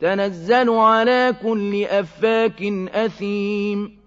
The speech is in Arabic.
تَنَزَّلُ عَلَىٰ كُلِّ أَفَّاكٍ أَثِيمٍ.